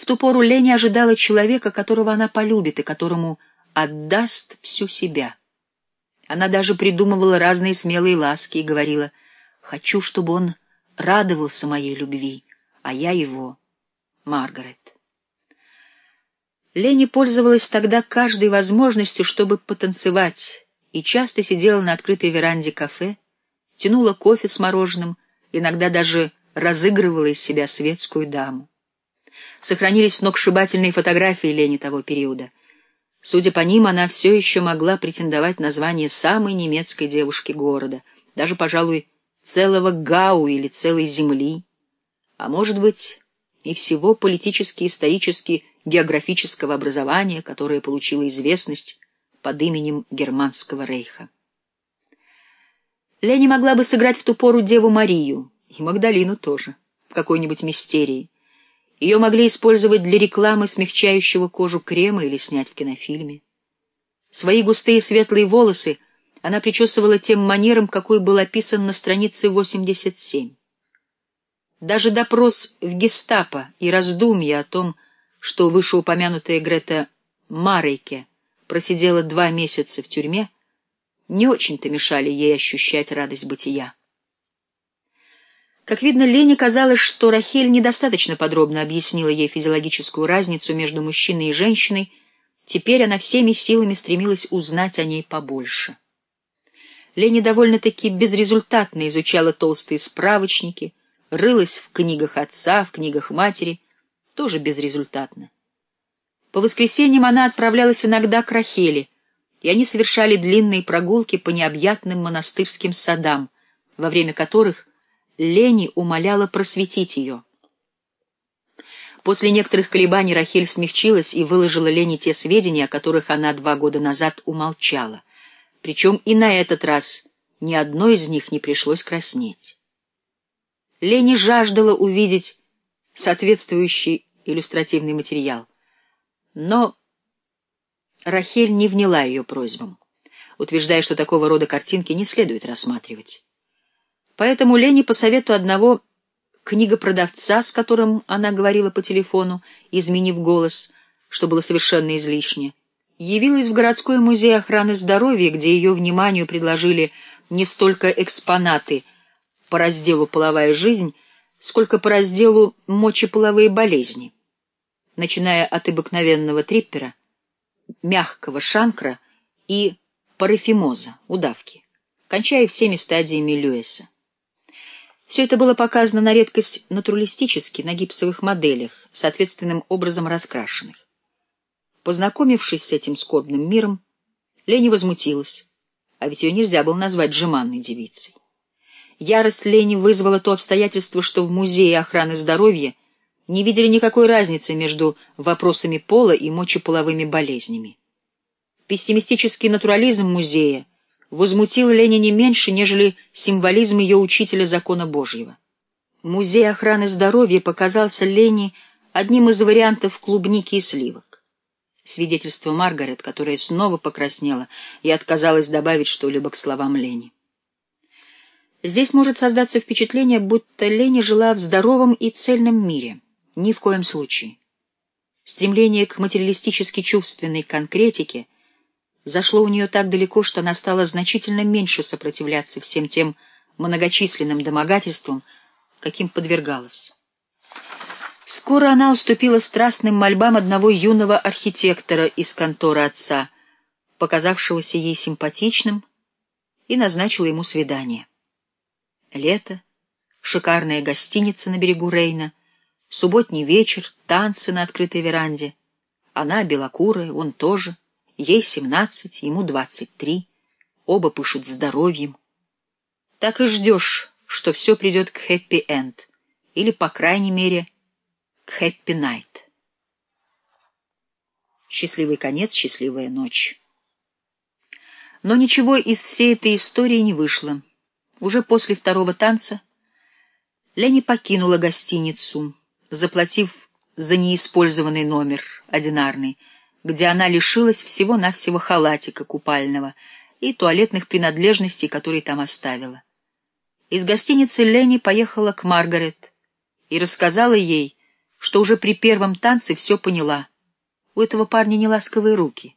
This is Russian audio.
В ту пору Лени ожидала человека, которого она полюбит и которому отдаст всю себя. Она даже придумывала разные смелые ласки и говорила, «Хочу, чтобы он радовался моей любви, а я его, Маргарет». Лени пользовалась тогда каждой возможностью, чтобы потанцевать, и часто сидела на открытой веранде кафе, тянула кофе с мороженым, иногда даже разыгрывала из себя светскую даму. Сохранились сногсшибательные фотографии Лени того периода. Судя по ним, она все еще могла претендовать на звание самой немецкой девушки города, даже, пожалуй, целого Гау или целой земли, а, может быть, и всего политически-исторически географического образования, которое получило известность под именем Германского рейха. Лени могла бы сыграть в ту пору Деву Марию, и Магдалину тоже, в какой-нибудь мистерии. Ее могли использовать для рекламы смягчающего кожу крема или снять в кинофильме. Свои густые светлые волосы она причесывала тем манером, какой был описан на странице 87. Даже допрос в гестапо и раздумья о том, что вышеупомянутая Грета Марейке просидела два месяца в тюрьме, не очень-то мешали ей ощущать радость бытия. Как видно, Лене казалось, что Рахель недостаточно подробно объяснила ей физиологическую разницу между мужчиной и женщиной, теперь она всеми силами стремилась узнать о ней побольше. Лене довольно-таки безрезультатно изучала толстые справочники, рылась в книгах отца, в книгах матери, тоже безрезультатно. По воскресеньям она отправлялась иногда к Рахеле, и они совершали длинные прогулки по необъятным монастырским садам, во время которых Лени умоляла просветить ее. После некоторых колебаний Рахель смягчилась и выложила Лене те сведения, о которых она два года назад умолчала. Причем и на этот раз ни одной из них не пришлось краснеть. Лени жаждала увидеть соответствующий иллюстративный материал. Но Рахель не вняла ее просьбам, утверждая, что такого рода картинки не следует рассматривать. Поэтому Лени по совету одного книгопродавца, с которым она говорила по телефону, изменив голос, что было совершенно излишне, явилась в городской музей охраны здоровья, где ее вниманию предложили не столько экспонаты по разделу «Половая жизнь», сколько по разделу «Мочеполовые болезни», начиная от обыкновенного триппера, мягкого шанкра и парафимоза, удавки, кончая всеми стадиями Льюиса. Все это было показано на редкость натуралистически, на гипсовых моделях, соответственным образом раскрашенных. Познакомившись с этим скорбным миром, Лени возмутилась, а ведь ее нельзя было назвать жеманной девицей. Ярость Лени вызвала то обстоятельство, что в Музее охраны здоровья не видели никакой разницы между вопросами пола и мочеполовыми болезнями. Пессимистический натурализм музея возмутил Лени не меньше, нежели символизм ее учителя закона Божьего. Музей охраны здоровья показался Лене одним из вариантов клубники и сливок. Свидетельство Маргарет, которая снова покраснела и отказалась добавить что-либо к словам Лени. Здесь может создаться впечатление, будто Лени жила в здоровом и цельном мире. Ни в коем случае. Стремление к материалистически чувственной конкретике зашло у нее так далеко, что она стала значительно меньше сопротивляться всем тем многочисленным домогательствам, каким подвергалась. Скоро она уступила страстным мольбам одного юного архитектора из конторы отца, показавшегося ей симпатичным, и назначила ему свидание. Лето, шикарная гостиница на берегу Рейна, субботний вечер, танцы на открытой веранде. Она белокурая, он тоже. Ей семнадцать, ему двадцать три. Оба пышут здоровьем. Так и ждешь, что все придет к хэппи-энд. Или, по крайней мере, к хэппи-найт. Счастливый конец, счастливая ночь. Но ничего из всей этой истории не вышло. Уже после второго танца Лени покинула гостиницу, заплатив за неиспользованный номер, одинарный, где она лишилась всего-навсего халатика купального и туалетных принадлежностей, которые там оставила. Из гостиницы Лени поехала к Маргарет и рассказала ей, что уже при первом танце все поняла. У этого парня неласковые руки.